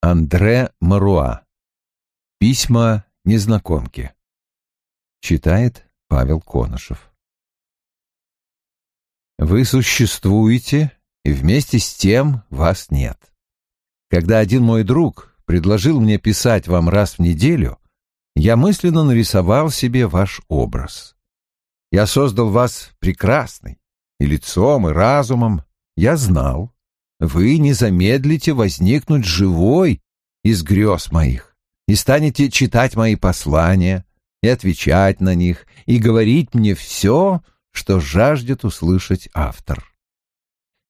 Андре Маруа. Письма незнакомки. Читает Павел Конышев. Вы существуете, и вместе с тем вас нет. Когда один мой друг предложил мне писать вам раз в неделю, я мысленно нарисовал себе ваш образ. Я создал вас прекрасный, и лицом, и разумом. Я знал, вы не замедлите возникнуть живой из грез моих и станете читать мои послания и отвечать на них и говорить мне все, что жаждет услышать автор.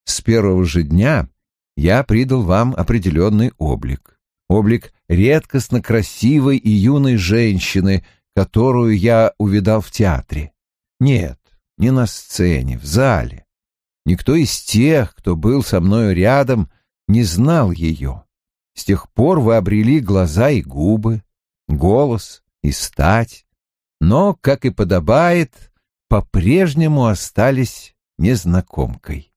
С первого же дня я придал вам определенный облик, облик редкостно красивой и юной женщины, которую я увидал в театре. Нет, не на сцене, в зале. Никто из тех, кто был со мною рядом, не знал ее. С тех пор вы обрели глаза и губы, голос и стать, но, как и подобает, по-прежнему остались незнакомкой.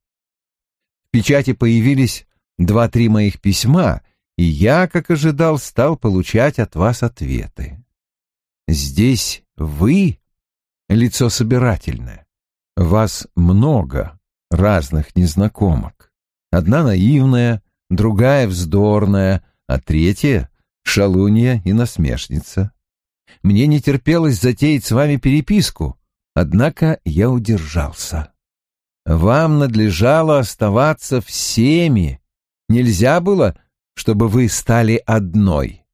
В печати появились два-три моих письма, и я, как ожидал, стал получать от вас ответы. Здесь вы — лицо собирательное. Вас много разных незнакомок. Одна наивная, другая вздорная, а третья — шалунья и насмешница. Мне не терпелось затеять с вами переписку, однако я удержался. Вам надлежало оставаться всеми. Нельзя было, чтобы вы стали одной.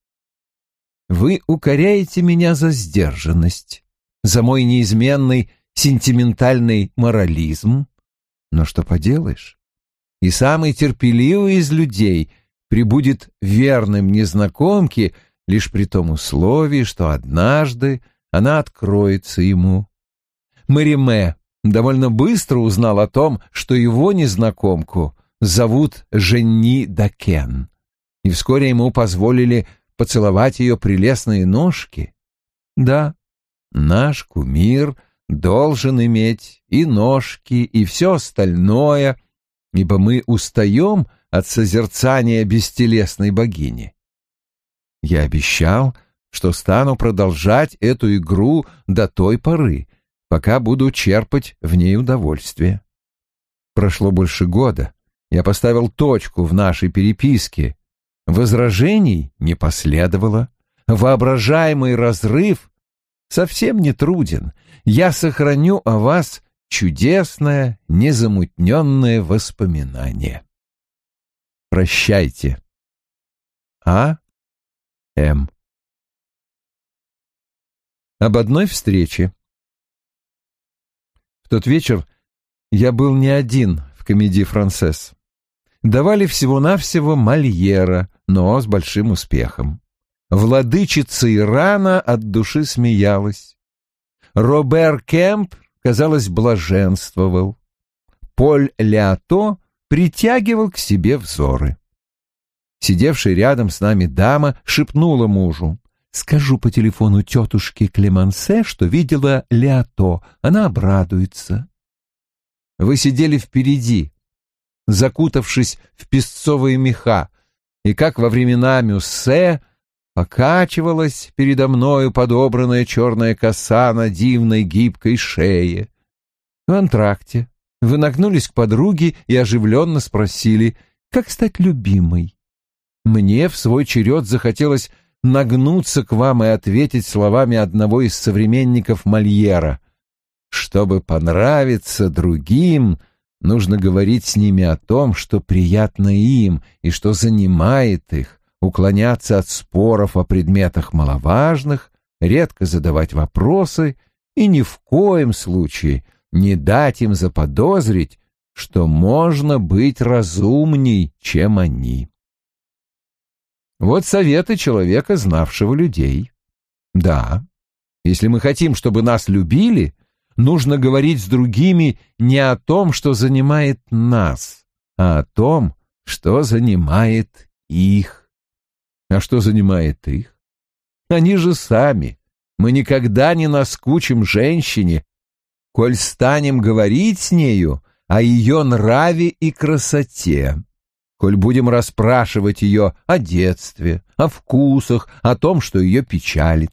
Вы укоряете меня за сдержанность, за мой неизменный сентиментальный морализм. Но что поделаешь? И самый терпеливый из людей прибудет верным незнакомке лишь при том условии, что однажды она откроется ему. Мариме довольно быстро узнал о том, что его незнакомку зовут Женни Дакен, и вскоре ему позволили поцеловать ее прелестные ножки. Да, наш кумир должен иметь и ножки, и все остальное, ибо мы устаем от созерцания бестелесной богини. Я обещал, что стану продолжать эту игру до той поры, пока буду черпать в ней удовольствие. Прошло больше года. Я поставил точку в нашей переписке. Возражений не последовало. Воображаемый разрыв совсем не труден. Я сохраню о вас чудесное, незамутненное воспоминание. Прощайте. А. М. Об одной встрече. В тот вечер я был не один в комедии «Францесс». Давали всего-навсего Мольера, но с большим успехом. Владычица Ирана от души смеялась. Робер Кемп, казалось, блаженствовал. Поль Леото притягивал к себе взоры. Сидевшая рядом с нами дама шепнула мужу. Скажу по телефону тетушке Клемансе, что видела Леото. Она обрадуется. Вы сидели впереди, закутавшись в песцовые меха, и как во времена Мюссе покачивалась передо мною подобранная черная коса на дивной гибкой шее. В антракте вы нагнулись к подруге и оживленно спросили, как стать любимой. Мне в свой черед захотелось нагнуться к вам и ответить словами одного из современников Мольера. Чтобы понравиться другим, нужно говорить с ними о том, что приятно им и что занимает их, уклоняться от споров о предметах маловажных, редко задавать вопросы и ни в коем случае не дать им заподозрить, что можно быть разумней, чем они. Вот советы человека, знавшего людей. Да, если мы хотим, чтобы нас любили, нужно говорить с другими не о том, что занимает нас, а о том, что занимает их. А что занимает их? Они же сами. Мы никогда не наскучим женщине, коль станем говорить с нею о ее нраве и красоте. коль будем расспрашивать ее о детстве, о вкусах, о том, что ее печалит.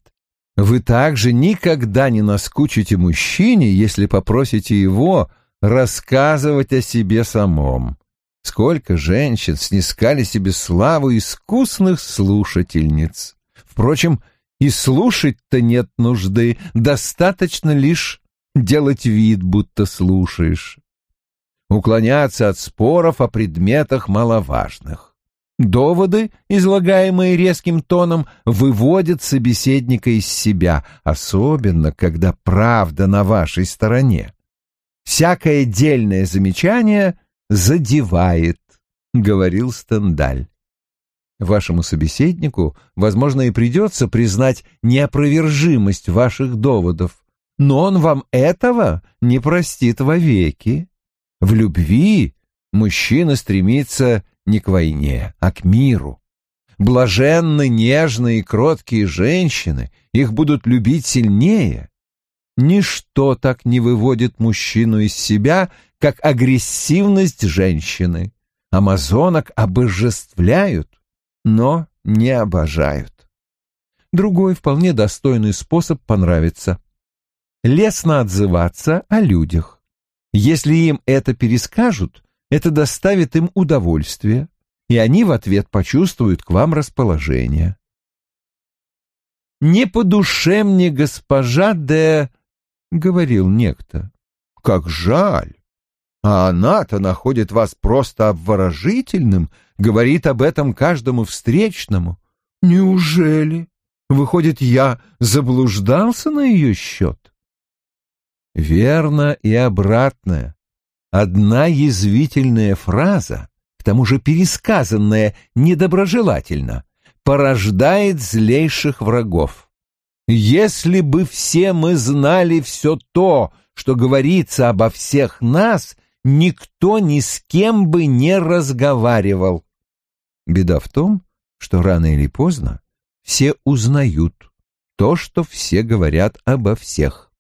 Вы также никогда не наскучите мужчине, если попросите его рассказывать о себе самом. Сколько женщин снискали себе славу искусных слушательниц. Впрочем, и слушать-то нет нужды, достаточно лишь делать вид, будто слушаешь. Уклоняться от споров о предметах маловажных. Доводы, излагаемые резким тоном, выводят собеседника из себя, особенно когда правда на вашей стороне. Всякое дельное замечание задевает, — говорил Стендаль. Вашему собеседнику, возможно, и придется признать неопровержимость ваших доводов, но он вам этого не простит вовеки. В любви мужчина стремится не к войне, а к миру. Блаженны нежные и кроткие женщины, их будут любить сильнее. Ничто так не выводит мужчину из себя, как агрессивность женщины. Амазонок обожествляют, но не обожают. Другой вполне достойный способ понравиться. Лестно отзываться о людях. Если им это перескажут, это доставит им удовольствие, и они в ответ почувствуют к вам расположение. «Не по душе мне госпожа де...» — говорил некто. «Как жаль! А она-то находит вас просто обворожительным, говорит об этом каждому встречному. Неужели? Выходит, я заблуждался на ее счет?» Верно и обратное. Одна язвительная фраза, к тому же пересказанная недоброжелательно, порождает злейших врагов. Если бы все мы знали все то, что говорится обо всех нас, никто ни с кем бы не разговаривал. Беда в том, что рано или поздно все узнают то, что все говорят обо всех.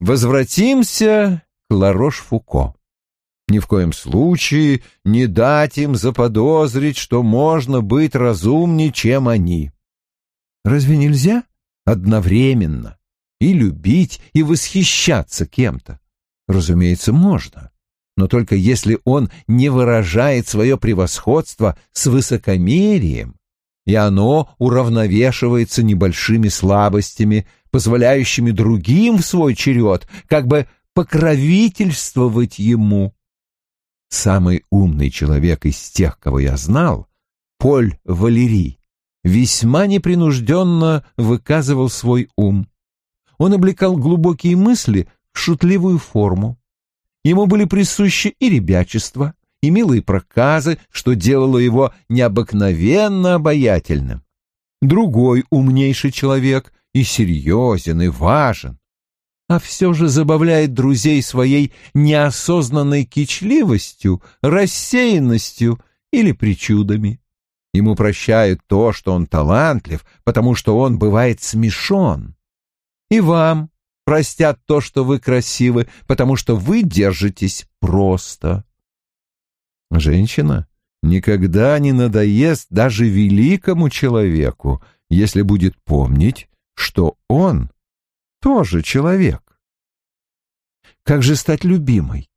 Возвратимся к Ларош-Фуко. Ни в коем случае не дать им заподозрить, что можно быть разумнее, чем они. Разве нельзя одновременно и любить, и восхищаться кем-то? Разумеется, можно, но только если он не выражает свое превосходство с высокомерием, и оно уравновешивается небольшими слабостями, позволяющими другим в свой черед как бы покровительствовать ему. Самый умный человек из тех, кого я знал, Поль Валерий, весьма непринужденно выказывал свой ум. Он облекал глубокие мысли в шутливую форму. Ему были присущи и ребячество, и милые проказы, что делало его необыкновенно обаятельным. Другой умнейший человек и серьезен, и важен, а все же забавляет друзей своей неосознанной кичливостью, рассеянностью или причудами. Ему прощают то, что он талантлив, потому что он бывает смешон. И вам простят то, что вы красивы, потому что вы держитесь просто. Женщина никогда не надоест даже великому человеку, если будет помнить, что он тоже человек. Как же стать любимой?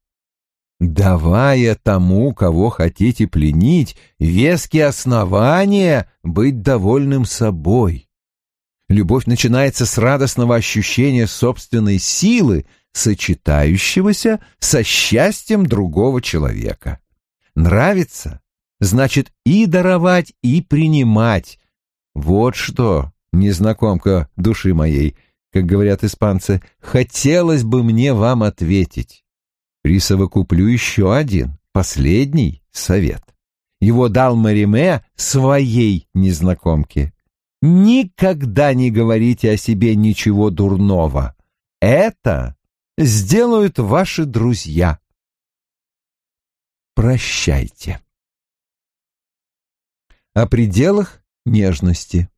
Давая тому, кого хотите пленить, веские основания быть довольным собой. Любовь начинается с радостного ощущения собственной силы, сочетающегося со счастьем другого человека. Нравится — значит и даровать, и принимать. Вот что незнакомка души моей, как говорят испанцы, хотелось бы мне вам ответить. Присовокуплю еще один, последний совет. Его дал Мариме своей незнакомке. Никогда не говорите о себе ничего дурного. Это сделают ваши друзья. Прощайте. О пределах нежности.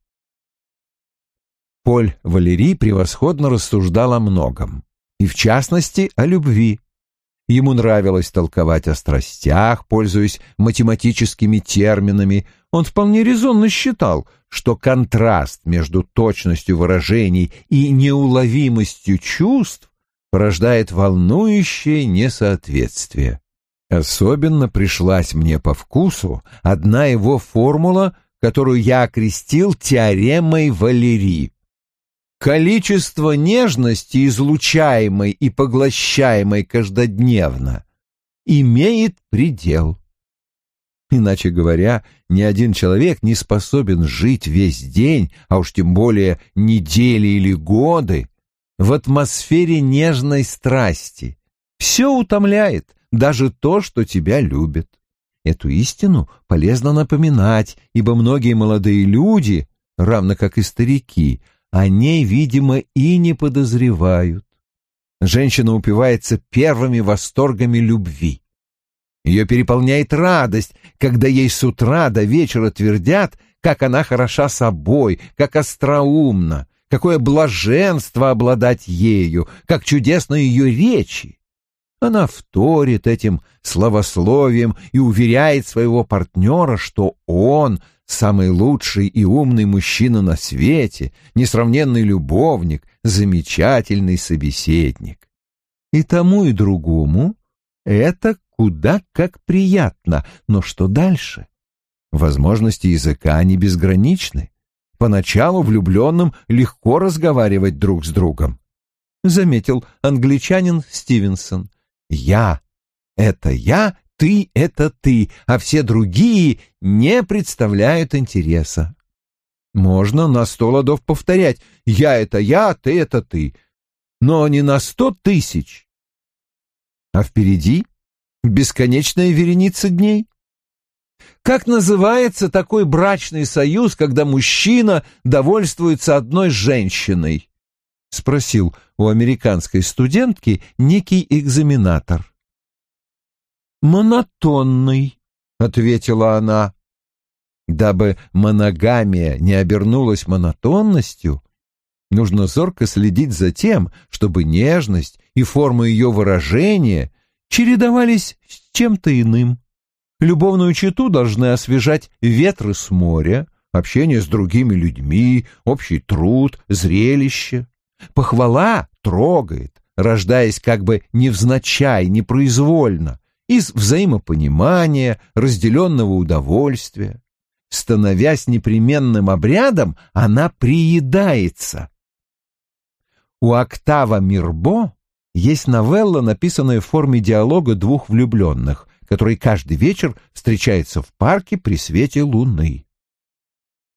Поль Валерий превосходно рассуждал о многом, и в частности о любви. Ему нравилось толковать о страстях, пользуясь математическими терминами. Он вполне резонно считал, что контраст между точностью выражений и неуловимостью чувств порождает волнующее несоответствие. Особенно пришлась мне по вкусу одна его формула, которую я окрестил теоремой Валерии. Количество нежности, излучаемой и поглощаемой каждодневно, имеет предел. Иначе говоря, ни один человек не способен жить весь день, а уж тем более недели или годы, в атмосфере нежной страсти. Все утомляет, даже то, что тебя любят. Эту истину полезно напоминать, ибо многие молодые люди, равно как и старики, о ней, видимо, и не подозревают. Женщина упивается первыми восторгами любви. Ее переполняет радость, когда ей с утра до вечера твердят, как она хороша собой, как остроумна, какое блаженство обладать ею, как чудесны ее речи. Она вторит этим словословием и уверяет своего партнера, что он самый лучший и умный мужчина на свете, несравненный любовник, замечательный собеседник. И тому, и другому это куда как приятно, но что дальше? Возможности языка не безграничны. Поначалу влюбленным легко разговаривать друг с другом. Заметил англичанин Стивенсон. «Я — это я, ты — это ты, а все другие не представляют интереса. Можно на сто ладов повторять «я — это я, ты — это ты», но не на сто тысяч. А впереди бесконечная вереница дней. Как называется такой брачный союз, когда мужчина довольствуется одной женщиной? Спросил у американской студентки некий экзаменатор. «Монотонный», — ответила она. Дабы моногамия не обернулась монотонностью, нужно зорко следить за тем, чтобы нежность и форма ее выражения чередовались с чем-то иным. Любовную читу должны освежать ветры с моря, общение с другими людьми, общий труд, зрелище. Похвала трогает, рождаясь как бы невзначай, непроизвольно, из взаимопонимания, разделенного удовольствия. Становясь непременным обрядом, она приедается. У Октава Мирбо есть новелла, написанная в форме диалога двух влюбленных, который каждый вечер встречается в парке при свете луны.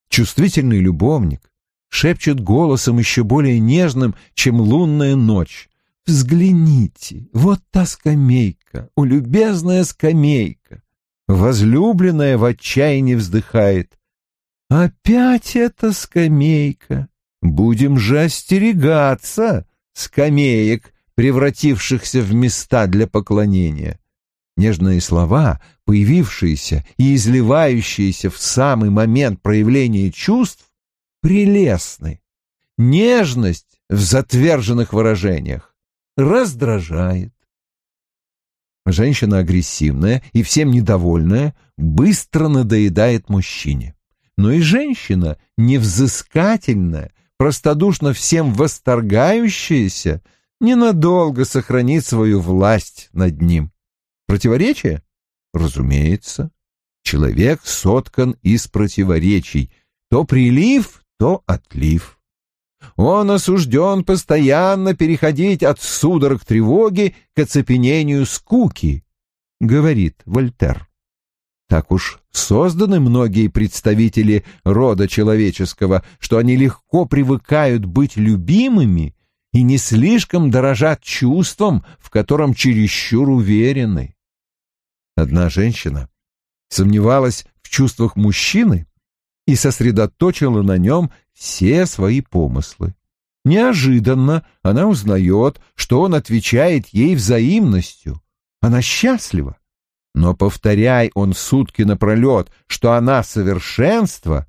Чувствительный любовник шепчет голосом еще более нежным, чем лунная ночь. Взгляните, вот та скамейка, о, любезная скамейка. Возлюбленная в отчаянии вздыхает. Опять эта скамейка. Будем же остерегаться скамеек, превратившихся в места для поклонения. Нежные слова, появившиеся и изливающиеся в самый момент проявления чувств, прелестны. Нежность в затверженных выражениях раздражает. Женщина агрессивная и всем недовольная быстро надоедает мужчине. Но и женщина невзыскательная, простодушно всем восторгающаяся, ненадолго сохранит свою власть над ним. Противоречие? Разумеется. Человек соткан из противоречий. То прилив, то отлив. Он осужден постоянно переходить от судорог тревоги к оцепенению скуки, говорит Вольтер. Так уж созданы многие представители рода человеческого, что они легко привыкают быть любимыми и не слишком дорожат чувством, в котором чересчур уверены. Одна женщина сомневалась в чувствах мужчины и сосредоточила на нем все свои помыслы. Неожиданно она узнает, что он отвечает ей взаимностью. Она счастлива. Но повторяй он сутки напролет, что она совершенство,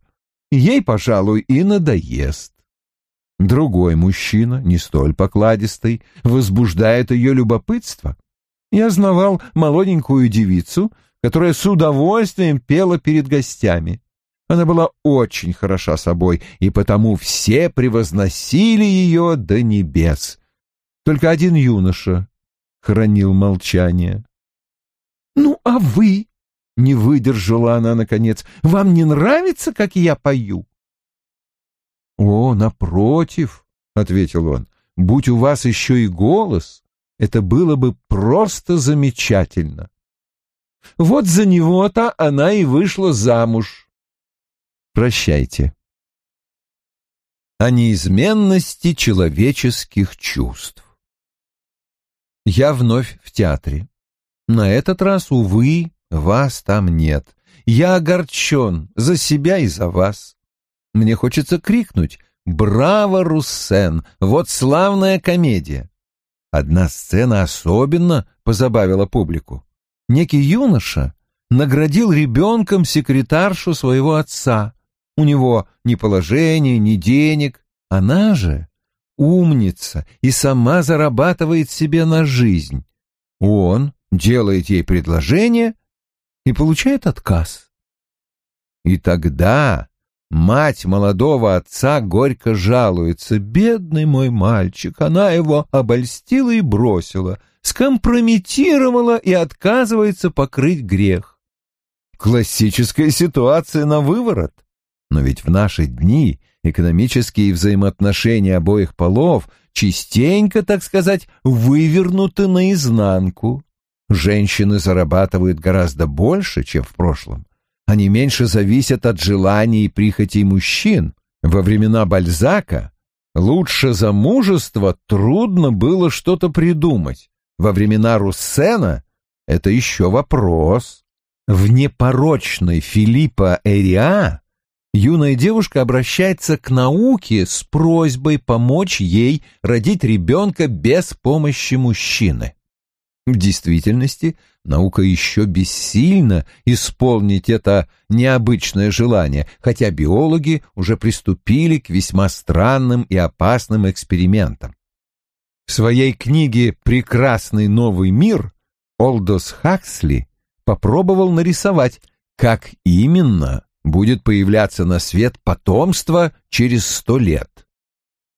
ей, пожалуй, и надоест. Другой мужчина, не столь покладистый, возбуждает ее любопытство. Я знавал молоденькую девицу, которая с удовольствием пела перед гостями. Она была очень хороша собой, и потому все превозносили ее до небес. Только один юноша хранил молчание. «Ну, а вы?» — не выдержала она, наконец. «Вам не нравится, как я пою?» «О, напротив», — ответил он, — «будь у вас еще и голос, это было бы просто замечательно». Вот за него-то она и вышла замуж. Прощайте. О неизменности человеческих чувств. Я вновь в театре. На этот раз, увы, вас там нет. Я огорчен за себя и за вас. Мне хочется крикнуть «Браво, Руссен! Вот славная комедия!» Одна сцена особенно позабавила публику. Некий юноша наградил ребенком секретаршу своего отца. У него ни положения, ни денег. Она же умница и сама зарабатывает себе на жизнь. Он делает ей предложение и получает отказ. И тогда мать молодого отца горько жалуется. «Бедный мой мальчик, она его обольстила и бросила, скомпрометировала и отказывается покрыть грех». Классическая ситуация на выворот. Но ведь в наши дни экономические взаимоотношения обоих полов частенько, так сказать, вывернуты наизнанку. Женщины зарабатывают гораздо больше, чем в прошлом. Они меньше зависят от желаний и прихотей мужчин. Во времена Бальзака лучше замужества трудно было что-то придумать. Во времена Руссена это еще вопрос. В непорочной Филиппа Эриа юная девушка обращается к науке с просьбой помочь ей родить ребенка без помощи мужчины. В действительности наука еще бессильна исполнить это необычное желание, хотя биологи уже приступили к весьма странным и опасным экспериментам. В своей книге «Прекрасный новый мир» Олдос Хаксли попробовал нарисовать, как именно будет появляться на свет потомство через сто лет.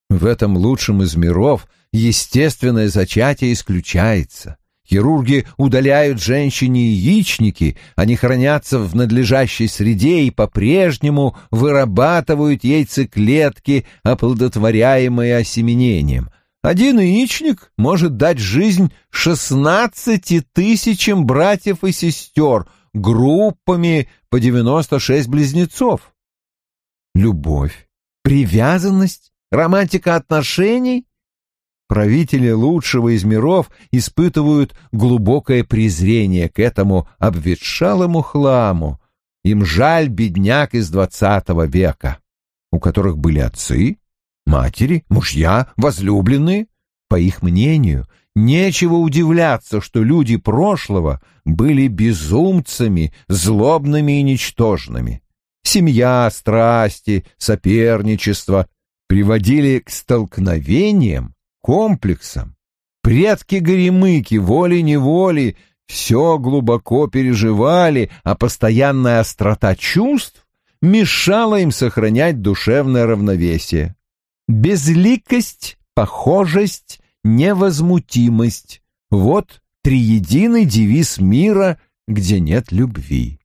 В этом лучшем из миров естественное зачатие исключается. Хирурги удаляют женщине яичники, они хранятся в надлежащей среде и по-прежнему вырабатывают яйцеклетки, оплодотворяемые осеменением. Один яичник может дать жизнь шестнадцати тысячам братьев и сестер, группами по девяносто шесть близнецов. Любовь, привязанность, романтика отношений Правители лучшего из миров испытывают глубокое презрение к этому обветшалому хламу. Им жаль бедняк из двадцатого века, у которых были отцы, матери, мужья, возлюбленные. По их мнению, нечего удивляться, что люди прошлого были безумцами, злобными и ничтожными. Семья, страсти, соперничество приводили к столкновениям, комплексом. Предки Горемыки волей-неволей все глубоко переживали, а постоянная острота чувств мешала им сохранять душевное равновесие. Безликость, похожесть, невозмутимость — вот триединый девиз мира, где нет любви.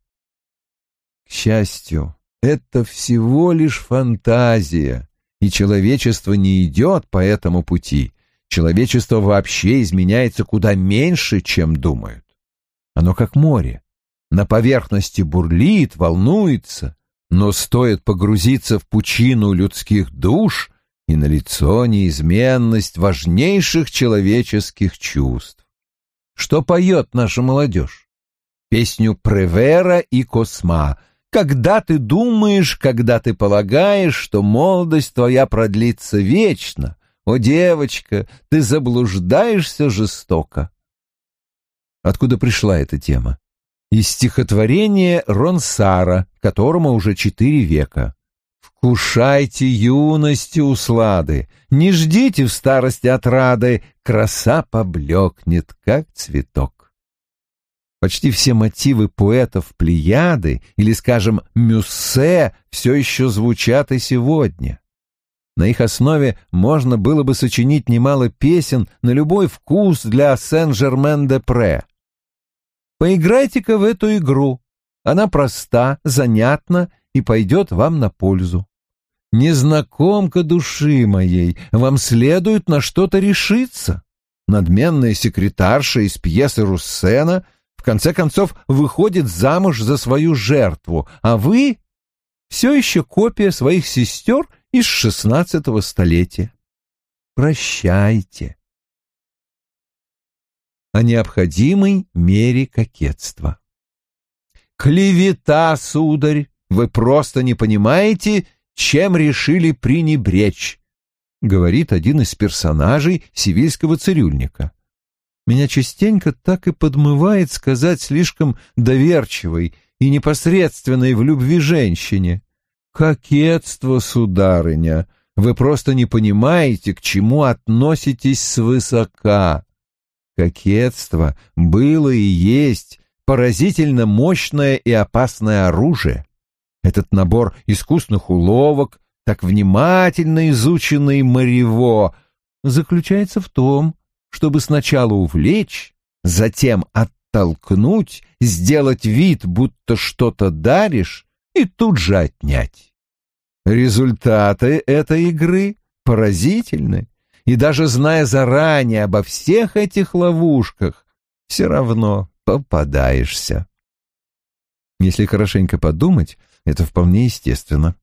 К счастью, это всего лишь фантазия, и человечество не идет по этому пути. Человечество вообще изменяется куда меньше, чем думают. Оно как море. На поверхности бурлит, волнуется, но стоит погрузиться в пучину людских душ, и налицо неизменность важнейших человеческих чувств. Что поет наша молодежь? Песню Превера и Косма — когда ты думаешь, когда ты полагаешь, что молодость твоя продлится вечно, о, девочка, ты заблуждаешься жестоко. Откуда пришла эта тема? Из стихотворения Ронсара, которому уже четыре века. «Вкушайте юности услады, не ждите в старости отрады, краса поблекнет, как цветок». Почти все мотивы поэтов Плеяды или, скажем, Мюссе все еще звучат и сегодня. На их основе можно было бы сочинить немало песен на любой вкус для Сен-Жермен-де-Пре. Поиграйте-ка в эту игру. Она проста, занятна и пойдет вам на пользу. Незнакомка души моей, вам следует на что-то решиться. Надменная секретарша из пьесы Руссена в конце концов выходит замуж за свою жертву, а вы все еще копия своих сестер из шестнадцатого столетия. Прощайте. О необходимой мере кокетства. Клевета, сударь, вы просто не понимаете, чем решили пренебречь, говорит один из персонажей сивильского цирюльника. Меня частенько так и подмывает сказать слишком доверчивой и непосредственной в любви женщине. Кокетство, сударыня, вы просто не понимаете, к чему относитесь свысока. Кокетство было и есть поразительно мощное и опасное оружие. Этот набор искусных уловок, так внимательно изученный Марево, заключается в том, чтобы сначала увлечь, затем оттолкнуть, сделать вид, будто что-то даришь, и тут же отнять. Результаты этой игры поразительны, и даже зная заранее обо всех этих ловушках, все равно попадаешься. Если хорошенько подумать, это вполне естественно.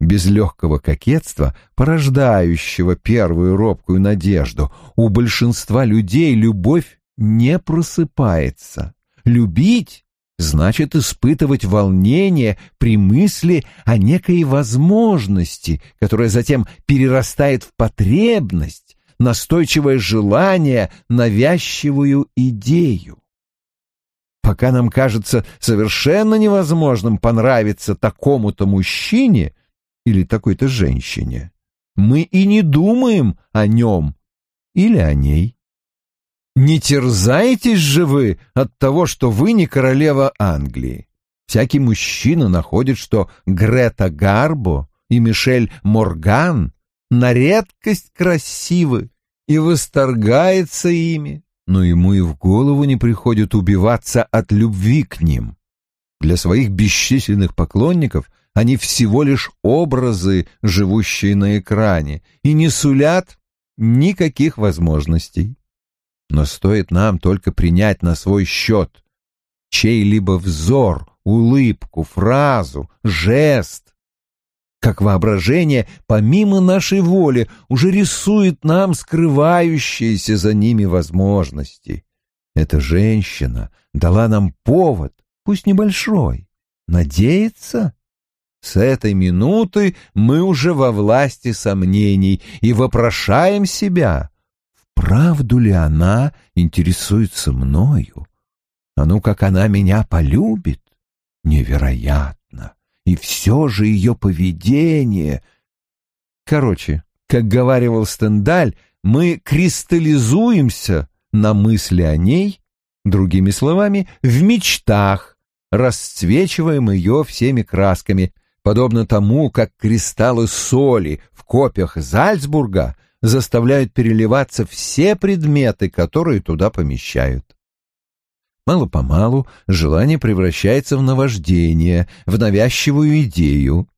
Без легкого кокетства, порождающего первую робкую надежду, у большинства людей любовь не просыпается. Любить значит испытывать волнение при мысли о некой возможности, которая затем перерастает в потребность, настойчивое желание, навязчивую идею. Пока нам кажется совершенно невозможным понравиться такому-то мужчине или такой-то женщине, мы и не думаем о нем или о ней. Не терзаетесь же вы от того, что вы не королева Англии. Всякий мужчина находит, что Грета Гарбо и Мишель Морган на редкость красивы и восторгается ими, но ему и в голову не приходит убиваться от любви к ним. Для своих бесчисленных поклонников они всего лишь образы, живущие на экране, и не сулят никаких возможностей. Но стоит нам только принять на свой счет чей-либо взор, улыбку, фразу, жест, как воображение, помимо нашей воли, уже рисует нам скрывающиеся за ними возможности. Эта женщина дала нам повод, пусть небольшой, надеяться. С этой минуты мы уже во власти сомнений и вопрошаем себя, правду ли она интересуется мною? А ну, как она меня полюбит? Невероятно! И все же ее поведение... Короче, как говаривал Стендаль, мы кристаллизуемся на мысли о ней, другими словами, в мечтах, расцвечиваем ее всеми красками, подобно тому, как кристаллы соли в копьях Зальцбурга заставляют переливаться все предметы, которые туда помещают. Мало-помалу желание превращается в наваждение, в навязчивую идею.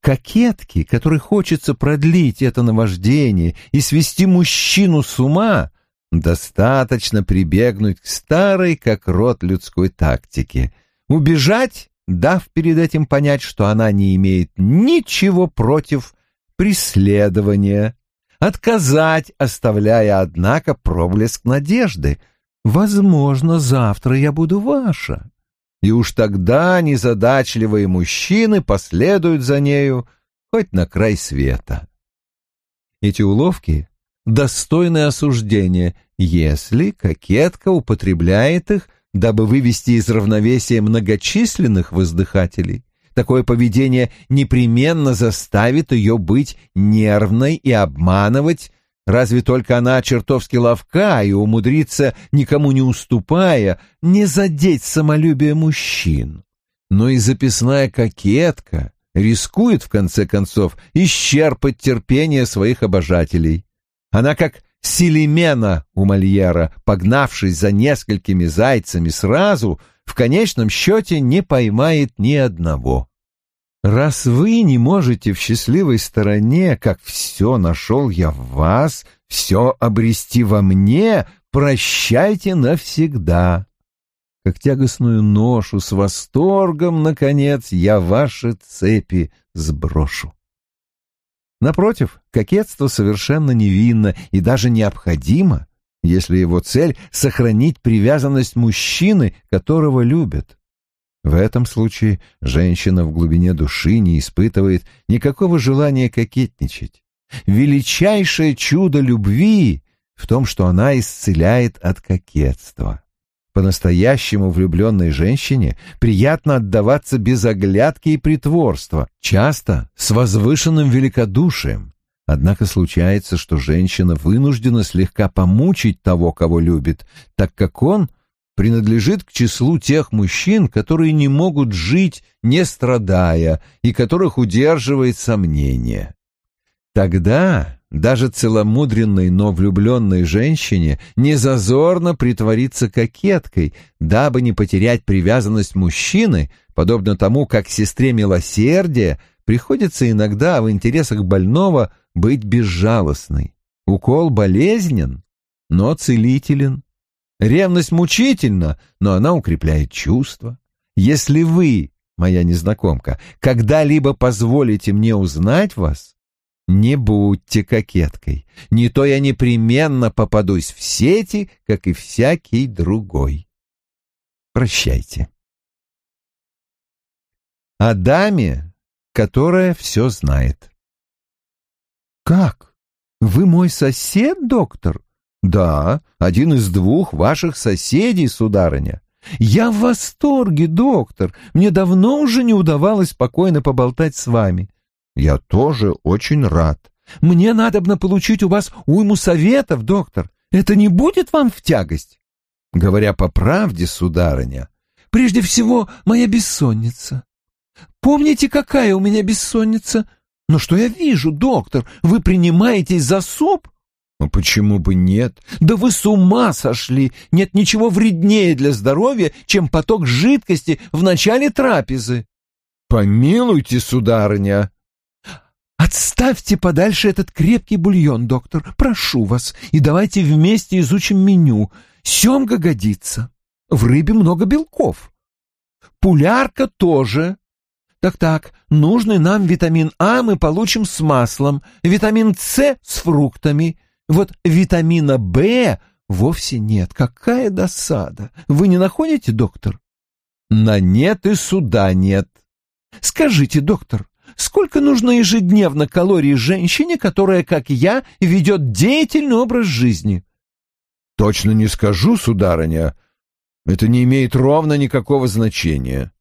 Кокетки, которой хочется продлить это наваждение и свести мужчину с ума, достаточно прибегнуть к старой, как рот людской тактике. Убежать, дав перед этим понять, что она не имеет ничего против преследования, отказать, оставляя, однако, проблеск надежды. Возможно, завтра я буду ваша. И уж тогда незадачливые мужчины последуют за нею хоть на край света. Эти уловки достойны осуждения, если кокетка употребляет их, дабы вывести из равновесия многочисленных воздыхателей. Такое поведение непременно заставит ее быть нервной и обманывать Разве только она чертовски ловка и умудрится, никому не уступая, не задеть самолюбие мужчин. Но и записная кокетка рискует, в конце концов, исчерпать терпение своих обожателей. Она как Селимена у Мольера, погнавшись за несколькими зайцами сразу, в конечном счете не поймает ни одного. Раз вы не можете в счастливой стороне, как все нашел я в вас, все обрести во мне, прощайте навсегда. Как тягостную ношу с восторгом, наконец, я ваши цепи сброшу. Напротив, кокетство совершенно невинно и даже необходимо, если его цель — сохранить привязанность мужчины, которого любят. В этом случае женщина в глубине души не испытывает никакого желания кокетничать. Величайшее чудо любви в том, что она исцеляет от кокетства. По-настоящему влюбленной женщине приятно отдаваться без оглядки и притворства, часто с возвышенным великодушием. Однако случается, что женщина вынуждена слегка помучить того, кого любит, так как он принадлежит к числу тех мужчин, которые не могут жить, не страдая, и которых удерживает сомнение. Тогда даже целомудренной, но влюбленной женщине не зазорно притвориться кокеткой, дабы не потерять привязанность мужчины, подобно тому, как сестре милосердия приходится иногда в интересах больного быть безжалостной. Укол болезнен, но целителен. Ревность мучительна, но она укрепляет чувства. Если вы, моя незнакомка, когда-либо позволите мне узнать вас, не будьте кокеткой, не то я непременно попадусь в сети, как и всякий другой. Прощайте. О даме, которая все знает. «Как? Вы мой сосед, доктор?» «Да, один из двух ваших соседей, сударыня. Я в восторге, доктор. Мне давно уже не удавалось спокойно поболтать с вами. Я тоже очень рад. Мне надобно получить у вас уйму советов, доктор. Это не будет вам в тягость? Говоря по правде, сударыня, прежде всего моя бессонница. Помните, какая у меня бессонница? Но что я вижу, доктор, вы принимаетесь за суп? Ну почему бы нет? Да вы с ума сошли! Нет ничего вреднее для здоровья, чем поток жидкости в начале трапезы. Помилуйте, сударыня, Отставьте подальше этот крепкий бульон, доктор, прошу вас, и давайте вместе изучим меню. Семга годится. В рыбе много белков. Пулярка тоже. Так-так, нужный нам витамин А мы получим с маслом, витамин С с фруктами. Вот витамина В вовсе нет. Какая досада. Вы не находите, доктор? На нет и суда нет. Скажите, доктор, сколько нужно ежедневно калорий женщине, которая, как я, ведет деятельный образ жизни? Точно не скажу, сударыня. Это не имеет ровно никакого значения.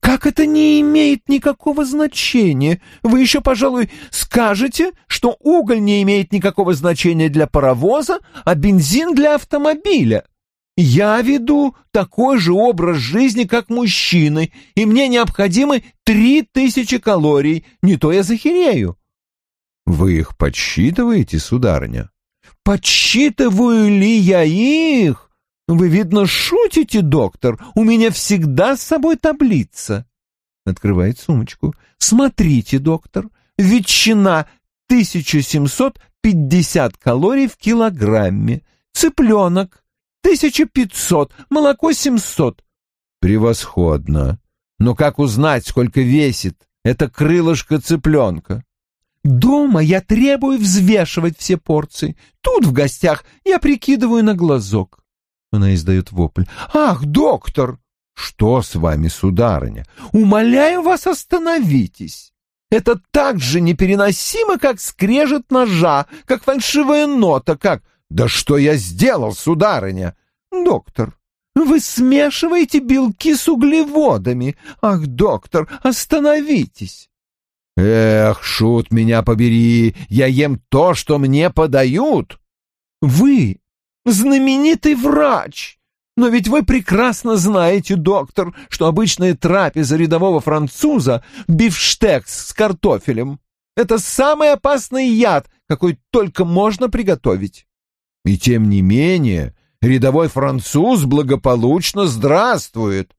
Как это не имеет никакого значения? Вы еще, пожалуй, скажете, что уголь не имеет никакого значения для паровоза, а бензин для автомобиля. Я веду такой же образ жизни, как мужчины, и мне необходимы три тысячи калорий, не то я захерею. Вы их подсчитываете, сударыня? Подсчитываю ли я их? Вы, видно, шутите, доктор. У меня всегда с собой таблица. Открывает сумочку. Смотрите, доктор, ветчина 1750 калорий в килограмме. Цыпленок Тысяча пятьсот, молоко семьсот. Превосходно. Но как узнать, сколько весит это крылышко цыпленка? Дома я требую взвешивать все порции. Тут в гостях я прикидываю на глазок. Она издает вопль. Ах, доктор! Что с вами, сударыня? Умоляю вас, остановитесь. Это так же непереносимо, как скрежет ножа, как фальшивая нота, как «Да что я сделал, сударыня?» «Доктор, вы смешиваете белки с углеводами. Ах, доктор, остановитесь!» Эх, шут меня побери, я ем то, что мне подают. Вы знаменитый врач, но ведь вы прекрасно знаете, доктор, что обычная трапеза рядового француза — бифштекс с картофелем. Это самый опасный яд, какой только можно приготовить. И тем не менее, рядовой француз благополучно здравствует.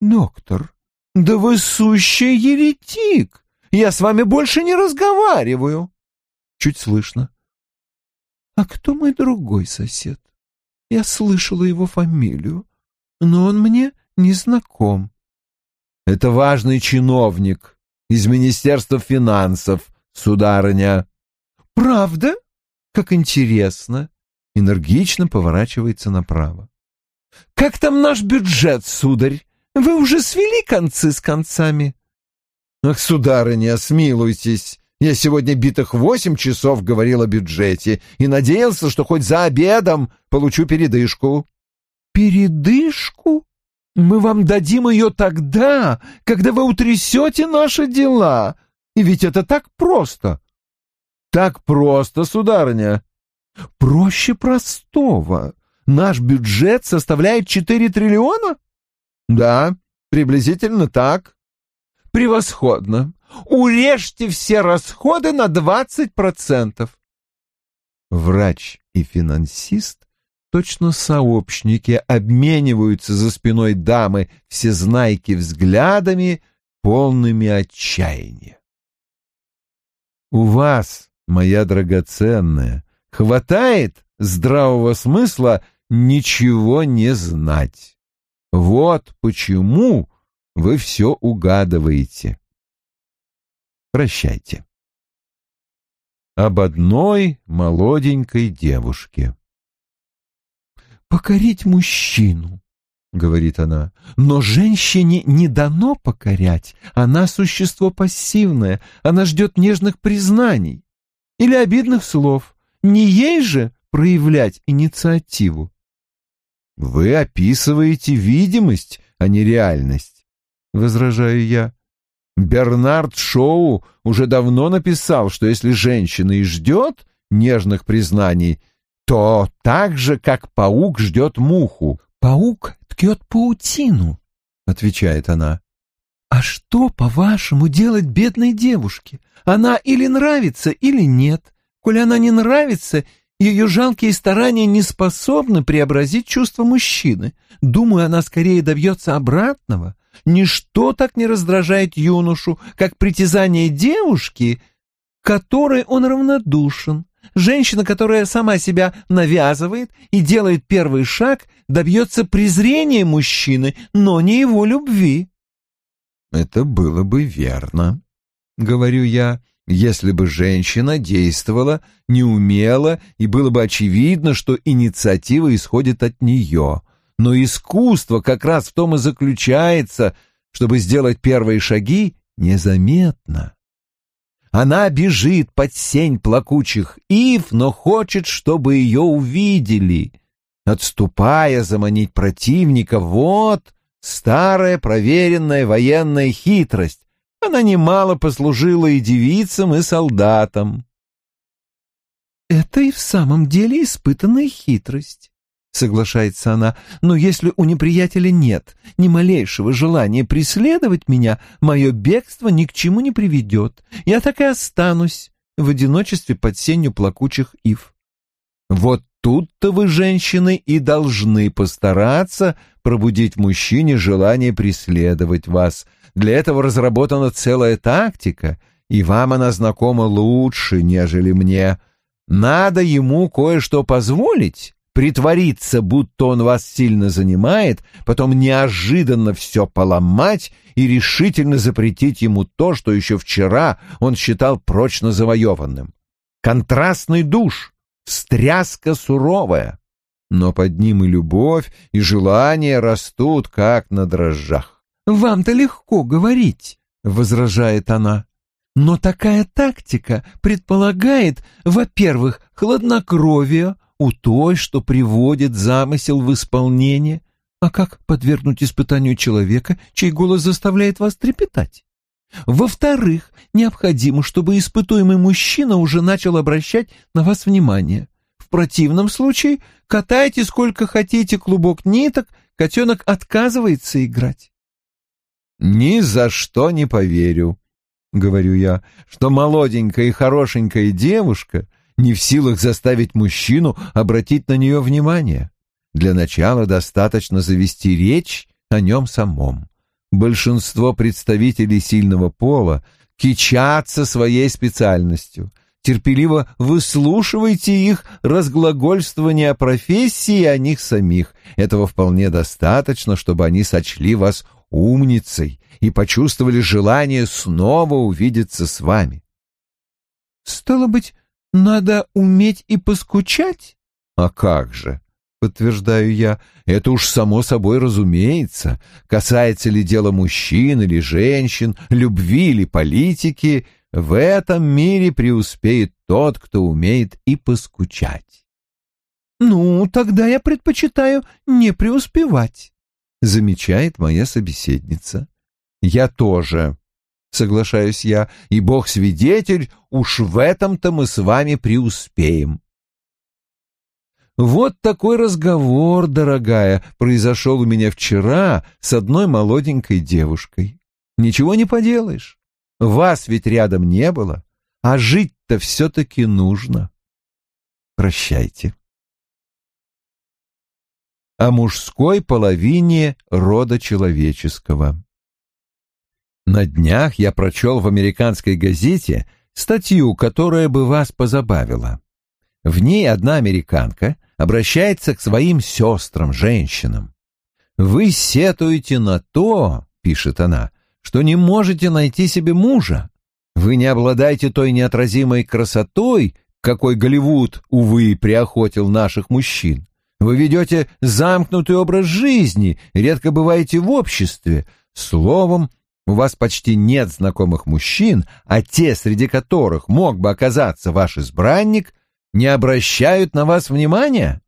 Доктор, да вы сущий еретик. Я с вами больше не разговариваю. Чуть слышно. А кто мой другой сосед? Я слышала его фамилию, но он мне не знаком. Это важный чиновник из Министерства финансов, сударыня. Правда? Как интересно. Энергично поворачивается направо. Как там наш бюджет, сударь? Вы уже свели концы с концами? Ах, сударыня, смилуйтесь. Я сегодня битых восемь часов говорил о бюджете и надеялся, что хоть за обедом получу передышку. Передышку? Мы вам дадим ее тогда, когда вы утрясете наши дела. И ведь это так просто. Так просто, сударыня. Проще простого. Наш бюджет составляет четыре триллиона? Да, приблизительно так. Превосходно. Урежьте все расходы на двадцать процентов. Врач и финансист, точно сообщники, обмениваются за спиной дамы всезнайки взглядами, полными отчаяния. У вас, моя драгоценная, хватает здравого смысла ничего не знать. Вот почему вы все угадываете. Прощайте. Об одной молоденькой девушке. «Покорить мужчину», — говорит она, — «но женщине не дано покорять. Она существо пассивное, она ждет нежных признаний или обидных слов. Не ей же проявлять инициативу». «Вы описываете видимость, а не реальность», — возражаю я. Бернард Шоу уже давно написал, что если женщина и ждет нежных признаний, то так же, как паук ждет муху. «Паук ткет паутину», — отвечает она. «А что, по-вашему, делать бедной девушке? Она или нравится, или нет. Коли она не нравится, ее жалкие старания не способны преобразить чувства мужчины. Думаю, она скорее добьется обратного. Ничто так не раздражает юношу, как притязание девушки, которой он равнодушен. Женщина, которая сама себя навязывает и делает первый шаг, добьется презрения мужчины, но не его любви. Это было бы верно, говорю я, если бы женщина действовала неумело и было бы очевидно, что инициатива исходит от нее. Но искусство как раз в том и заключается, чтобы сделать первые шаги незаметно. Она бежит под сень плакучих ив, но хочет, чтобы ее увидели. Отступая, заманить противника — вот старая проверенная военная хитрость. Она немало послужила и девицам, и солдатам. «Это и в самом деле испытанная хитрость», — соглашается она, «но если у неприятеля нет ни малейшего желания преследовать меня, мое бегство ни к чему не приведет. Я так и останусь в одиночестве под сенью плакучих ив». Вот тут-то вы, женщины, и должны постараться пробудить в мужчине желание преследовать вас. Для этого разработана целая тактика, и вам она знакома лучше, нежели мне. Надо ему кое-что позволить, притвориться, будто он вас сильно занимает, потом неожиданно все поломать и решительно запретить ему то, что еще вчера он считал прочно завоеванным. Контрастный душ, встряска суровая, но под ним и любовь, и желание растут, как на дрожжах. «Вам-то легко говорить», — возражает она. «Но такая тактика предполагает, во-первых, хладнокровие, у той, что приводит замысел в исполнение. А как подвергнуть испытанию человека, чей голос заставляет вас трепетать? Во-вторых, необходимо, чтобы испытуемый мужчина уже начал обращать на вас внимание. В противном случае катайте сколько хотите клубок ниток, котенок отказывается играть. «Ни за что не поверю», — говорю я, — «что молоденькая и хорошенькая девушка не в силах заставить мужчину обратить на нее внимание. Для начала достаточно завести речь о нем самом. Большинство представителей сильного пола кичатся своей специальностью. Терпеливо выслушивайте их разглагольствование о профессии и о них самих. Этого вполне достаточно, чтобы они сочли вас умницей и почувствовали желание снова увидеться с вами. Стало быть, надо уметь и поскучать? А как же? подтверждаю я. Это уж само собой разумеется. Касается ли дело мужчин или женщин, любви или политики, в этом мире преуспеет тот, кто умеет и поскучать. «Ну, тогда я предпочитаю не преуспевать», — замечает моя собеседница. «Я тоже», — соглашаюсь я, — «и Бог свидетель, уж в этом-то мы с вами преуспеем». Вот такой разговор, дорогая, произошел у меня вчера с одной молоденькой девушкой. Ничего не поделаешь. Вас ведь рядом не было, а жить-то все-таки нужно. Прощайте. О мужской половине рода человеческого. На днях я прочел в американской газете статью, которая бы вас позабавила. В ней одна американка обращается к своим сестрам, женщинам. «Вы сетуете на то, — пишет она, — что не можете найти себе мужа. Вы не обладаете той неотразимой красотой, какой Голливуд, увы, приохотил наших мужчин. Вы ведете замкнутый образ жизни, редко бываете в обществе. Словом, у вас почти нет знакомых мужчин, а те, среди которых мог бы оказаться ваш избранник, не обращают на вас внимания?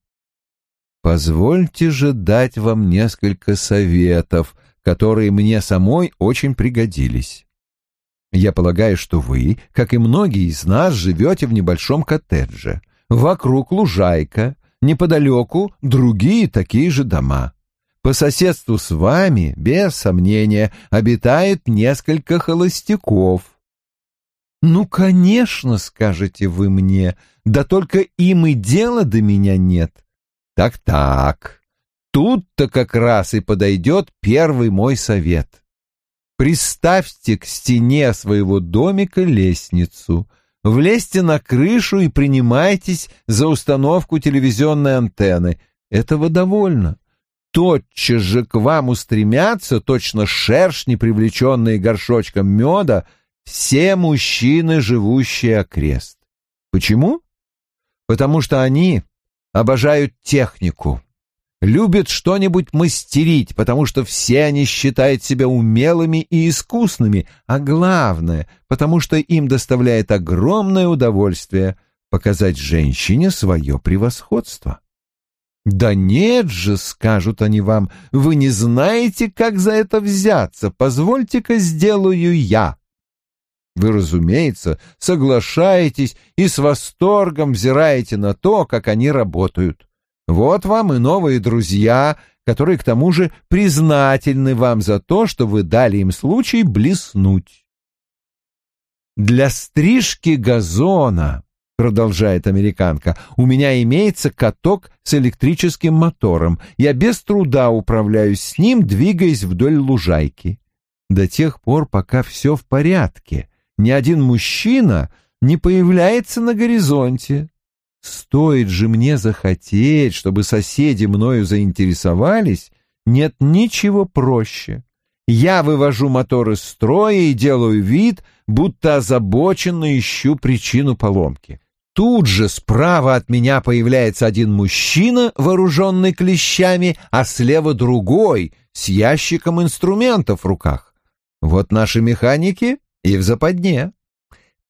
Позвольте же дать вам несколько советов, которые мне самой очень пригодились. Я полагаю, что вы, как и многие из нас, живете в небольшом коттедже. Вокруг лужайка, неподалеку другие такие же дома. По соседству с вами, без сомнения, обитает несколько холостяков. «Ну, конечно, — скажете вы мне, — да только им и дела до меня нет». Так-так, тут-то как раз и подойдет первый мой совет. Приставьте к стене своего домика лестницу, влезьте на крышу и принимайтесь за установку телевизионной антенны. Этого довольно. Тотчас же к вам устремятся, точно шершни, привлеченные горшочком меда, все мужчины, живущие окрест. Почему? Потому что они обожают технику, любят что-нибудь мастерить, потому что все они считают себя умелыми и искусными, а главное, потому что им доставляет огромное удовольствие показать женщине свое превосходство. «Да нет же», — скажут они вам, — «вы не знаете, как за это взяться, позвольте-ка сделаю я». Вы, разумеется, соглашаетесь и с восторгом взираете на то, как они работают. Вот вам и новые друзья, которые к тому же признательны вам за то, что вы дали им случай блеснуть. «Для стрижки газона», — продолжает американка, — «у меня имеется каток с электрическим мотором. Я без труда управляюсь с ним, двигаясь вдоль лужайки. До тех пор, пока все в порядке» ни один мужчина не появляется на горизонте. Стоит же мне захотеть, чтобы соседи мною заинтересовались, нет ничего проще. Я вывожу мотор из строя и делаю вид, будто озабоченно ищу причину поломки. Тут же справа от меня появляется один мужчина, вооруженный клещами, а слева другой, с ящиком инструментов в руках. Вот наши механики и в западне.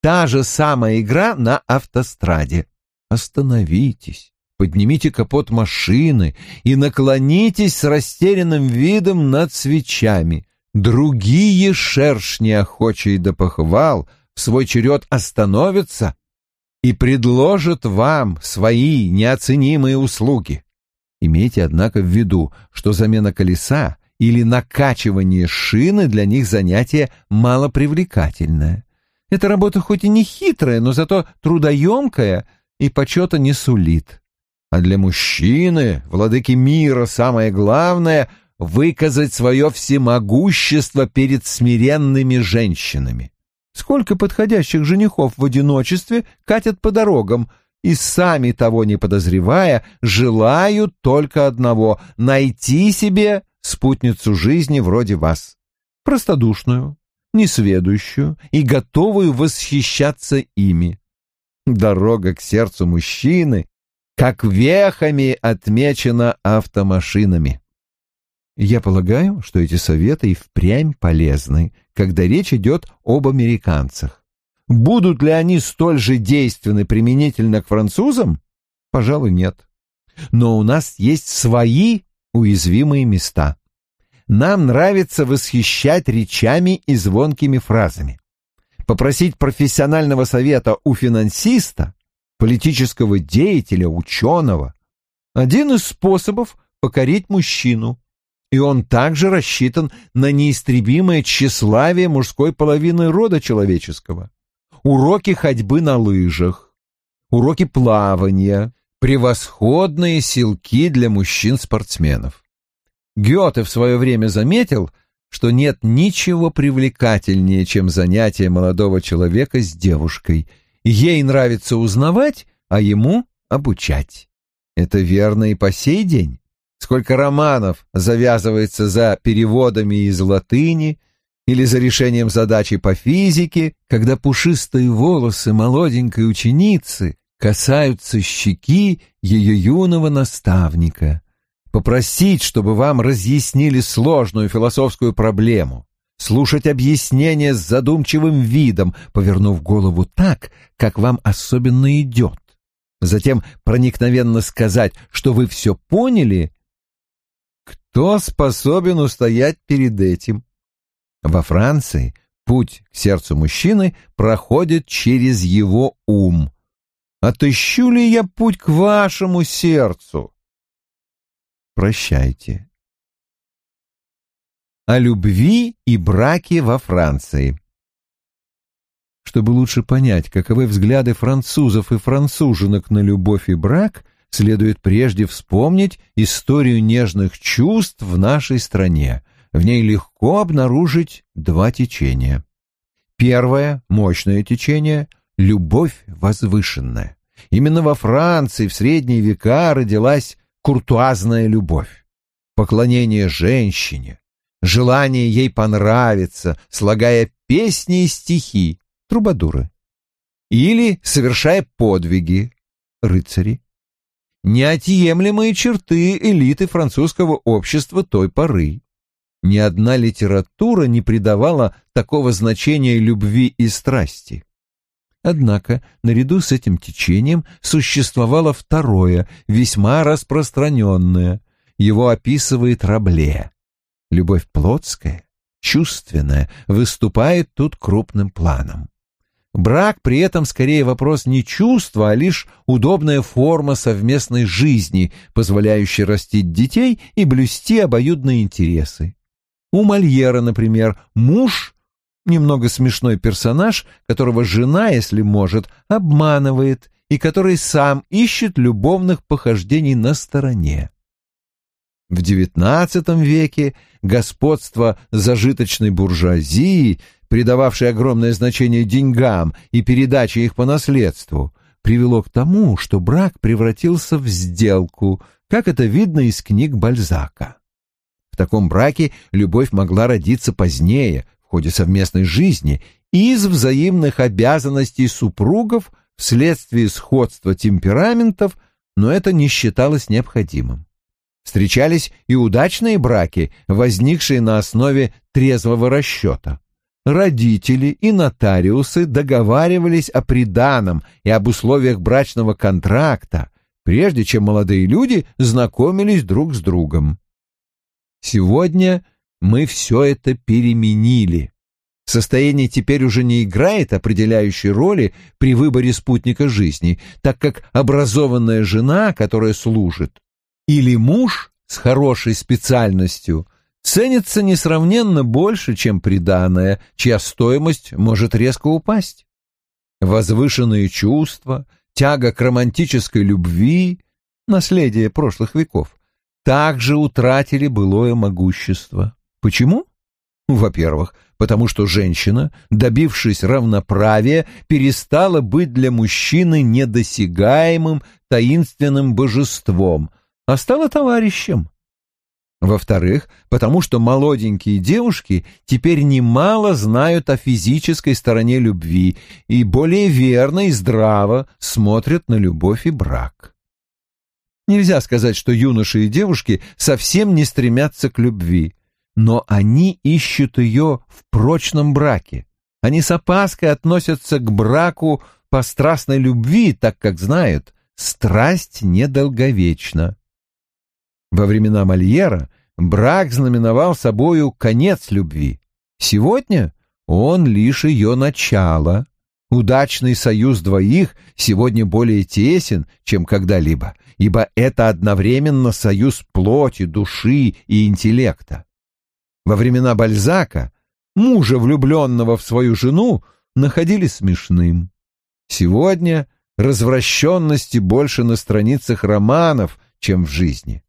Та же самая игра на автостраде. Остановитесь, поднимите капот машины и наклонитесь с растерянным видом над свечами. Другие шершни, охочие до похвал, в свой черед остановятся и предложат вам свои неоценимые услуги. Имейте, однако, в виду, что замена колеса или накачивание шины для них занятие малопривлекательное. Эта работа хоть и не хитрая, но зато трудоемкая и почета не сулит. А для мужчины, владыки мира, самое главное — выказать свое всемогущество перед смиренными женщинами. Сколько подходящих женихов в одиночестве катят по дорогам и, сами того не подозревая, желают только одного — найти себе спутницу жизни вроде вас, простодушную, несведущую и готовую восхищаться ими. Дорога к сердцу мужчины, как вехами, отмечена автомашинами. Я полагаю, что эти советы и впрямь полезны, когда речь идет об американцах. Будут ли они столь же действенны применительно к французам? Пожалуй, нет. Но у нас есть свои уязвимые места. Нам нравится восхищать речами и звонкими фразами. Попросить профессионального совета у финансиста, политического деятеля, ученого – один из способов покорить мужчину – и он также рассчитан на неистребимое тщеславие мужской половины рода человеческого. Уроки ходьбы на лыжах, уроки плавания, превосходные силки для мужчин-спортсменов. Гёте в свое время заметил, что нет ничего привлекательнее, чем занятие молодого человека с девушкой. Ей нравится узнавать, а ему обучать. Это верно и по сей день сколько романов завязывается за переводами из латыни или за решением задачи по физике, когда пушистые волосы молоденькой ученицы касаются щеки ее юного наставника. Попросить, чтобы вам разъяснили сложную философскую проблему, слушать объяснения с задумчивым видом, повернув голову так, как вам особенно идет. Затем проникновенно сказать, что вы все поняли кто способен устоять перед этим? Во Франции путь к сердцу мужчины проходит через его ум. Отыщу ли я путь к вашему сердцу? Прощайте. О любви и браке во Франции. Чтобы лучше понять, каковы взгляды французов и француженок на любовь и брак, следует прежде вспомнить историю нежных чувств в нашей стране. В ней легко обнаружить два течения. Первое, мощное течение — любовь возвышенная. Именно во Франции в средние века родилась куртуазная любовь. Поклонение женщине, желание ей понравиться, слагая песни и стихи, трубадуры. Или совершая подвиги, рыцари неотъемлемые черты элиты французского общества той поры. Ни одна литература не придавала такого значения любви и страсти. Однако, наряду с этим течением существовало второе, весьма распространенное. Его описывает Рабле. Любовь плотская, чувственная, выступает тут крупным планом. Брак при этом скорее вопрос не чувства, а лишь удобная форма совместной жизни, позволяющая растить детей и блюсти обоюдные интересы. У Мольера, например, муж — немного смешной персонаж, которого жена, если может, обманывает и который сам ищет любовных похождений на стороне. В XIX веке господство зажиточной буржуазии придававший огромное значение деньгам и передаче их по наследству, привело к тому, что брак превратился в сделку, как это видно из книг Бальзака. В таком браке любовь могла родиться позднее, в ходе совместной жизни, из взаимных обязанностей супругов вследствие сходства темпераментов, но это не считалось необходимым. Встречались и удачные браки, возникшие на основе трезвого расчета родители и нотариусы договаривались о приданом и об условиях брачного контракта, прежде чем молодые люди знакомились друг с другом. Сегодня мы все это переменили. Состояние теперь уже не играет определяющей роли при выборе спутника жизни, так как образованная жена, которая служит, или муж с хорошей специальностью ценится несравненно больше, чем приданное, чья стоимость может резко упасть. Возвышенные чувства, тяга к романтической любви, наследие прошлых веков, также утратили былое могущество. Почему? Во-первых, потому что женщина, добившись равноправия, перестала быть для мужчины недосягаемым таинственным божеством, а стала товарищем. Во-вторых, потому что молоденькие девушки теперь немало знают о физической стороне любви и более верно и здраво смотрят на любовь и брак. Нельзя сказать, что юноши и девушки совсем не стремятся к любви но они ищут ее в прочном браке. Они с опаской относятся к браку по страстной любви, так как знают, страсть недолговечна. Во времена Мольера брак знаменовал собою конец любви. Сегодня он лишь ее начало. Удачный союз двоих сегодня более тесен, чем когда-либо, ибо это одновременно союз плоти, души и интеллекта. Во времена Бальзака мужа, влюбленного в свою жену, находили смешным. Сегодня развращенности больше на страницах романов, чем в жизни.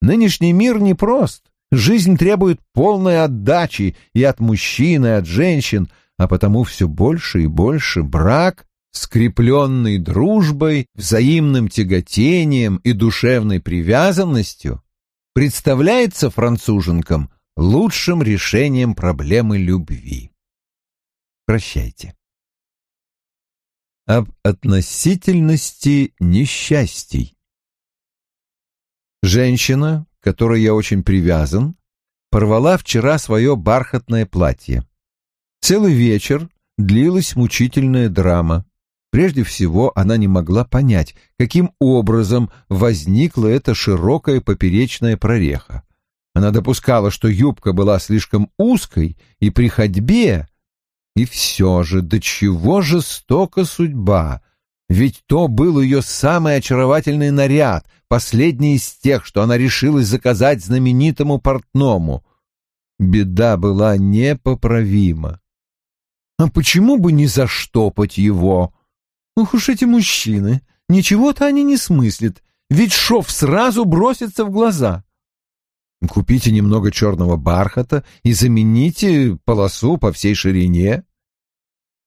Нынешний мир непрост. Жизнь требует полной отдачи и от мужчин, и от женщин, а потому все больше и больше брак, скрепленный дружбой, взаимным тяготением и душевной привязанностью, представляется француженкам лучшим решением проблемы любви. Прощайте. Об относительности несчастий. Женщина, к которой я очень привязан, порвала вчера свое бархатное платье. Целый вечер длилась мучительная драма. Прежде всего, она не могла понять, каким образом возникла эта широкая поперечная прореха. Она допускала, что юбка была слишком узкой, и при ходьбе... И все же, до чего жестока судьба! Ведь то был ее самый очаровательный наряд, последний из тех, что она решилась заказать знаменитому портному. Беда была непоправима. А почему бы не заштопать его? Ух уж эти мужчины! Ничего-то они не смыслят, ведь шов сразу бросится в глаза. Купите немного черного бархата и замените полосу по всей ширине.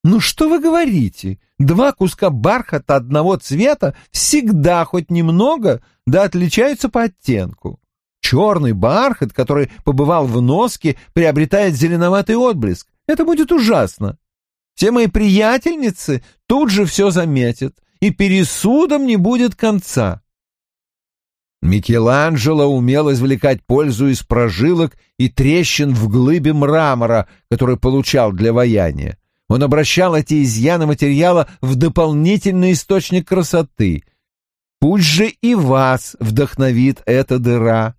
Ну что вы говорите? Два куска бархата одного цвета всегда хоть немного, да отличаются по оттенку. Черный бархат, который побывал в носке, приобретает зеленоватый отблеск. Это будет ужасно. Все мои приятельницы тут же все заметят, и пересудом не будет конца. Микеланджело умел извлекать пользу из прожилок и трещин в глыбе мрамора, который получал для ваяния. Он обращал эти изъяны материала в дополнительный источник красоты. Пусть же и вас вдохновит эта дыра.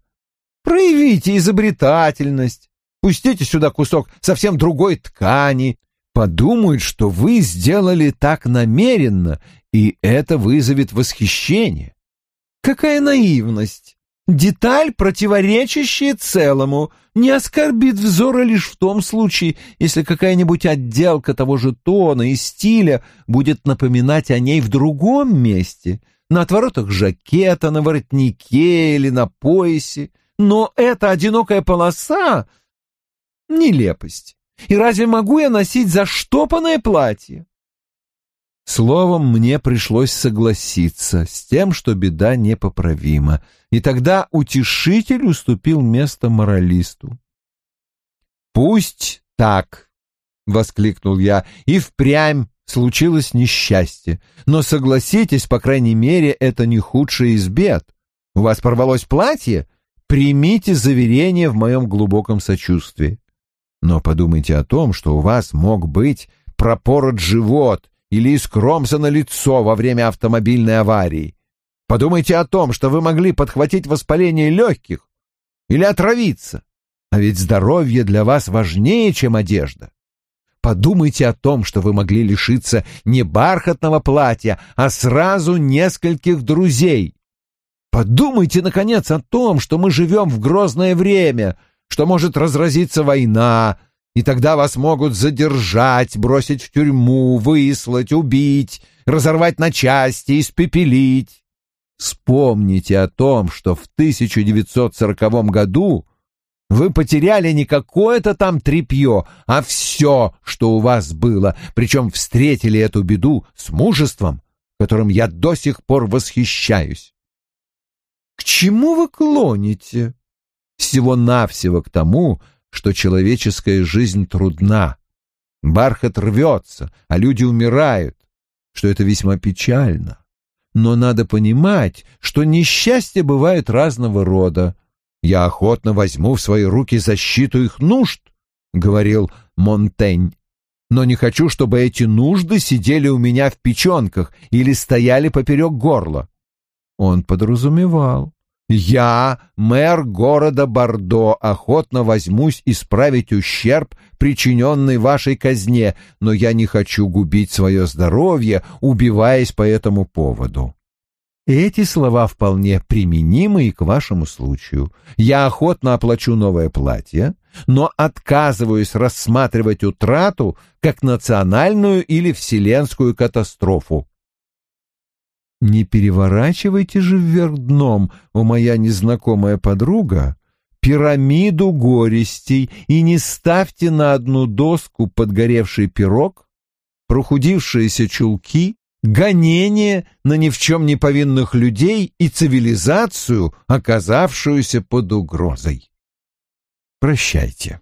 Проявите изобретательность, пустите сюда кусок совсем другой ткани, подумают, что вы сделали так намеренно, и это вызовет восхищение. Какая наивность! Деталь, противоречащая целому, не оскорбит взора лишь в том случае, если какая-нибудь отделка того же тона и стиля будет напоминать о ней в другом месте, на отворотах жакета, на воротнике или на поясе. Но эта одинокая полоса — нелепость. И разве могу я носить заштопанное платье? Словом, мне пришлось согласиться с тем, что беда непоправима, и тогда утешитель уступил место моралисту. «Пусть так!» — воскликнул я, — «и впрямь случилось несчастье. Но согласитесь, по крайней мере, это не худшее из бед. У вас порвалось платье? Примите заверение в моем глубоком сочувствии. Но подумайте о том, что у вас мог быть пропорот живот, или искромсано лицо во время автомобильной аварии. Подумайте о том, что вы могли подхватить воспаление легких или отравиться. А ведь здоровье для вас важнее, чем одежда. подумайте о том, что вы могли лишиться не бархатного платья, а сразу нескольких друзей. Подумайте, наконец, о том, что мы живем в грозное время, что может разразиться война, и тогда вас могут задержать, бросить в тюрьму, выслать, убить, разорвать на части, испепелить. Вспомните о том, что в 1940 году вы потеряли не какое-то там тряпье, а все, что у вас было, причем встретили эту беду с мужеством, которым я до сих пор восхищаюсь. К чему вы клоните? Всего-навсего к тому, что человеческая жизнь трудна. Бархат рвется, а люди умирают, что это весьма печально. Но надо понимать, что несчастья бывают разного рода. Я охотно возьму в свои руки защиту их нужд, — говорил Монтень. Но не хочу, чтобы эти нужды сидели у меня в печенках или стояли поперек горла. Он подразумевал, я, мэр города Бордо, охотно возьмусь исправить ущерб, причиненный вашей казне, но я не хочу губить свое здоровье, убиваясь по этому поводу. Эти слова вполне применимы и к вашему случаю. Я охотно оплачу новое платье, но отказываюсь рассматривать утрату как национальную или вселенскую катастрофу. Не переворачивайте же вверх дном, о моя незнакомая подруга, пирамиду горестей и не ставьте на одну доску подгоревший пирог, прохудившиеся чулки, гонение на ни в чем не повинных людей и цивилизацию, оказавшуюся под угрозой. Прощайте.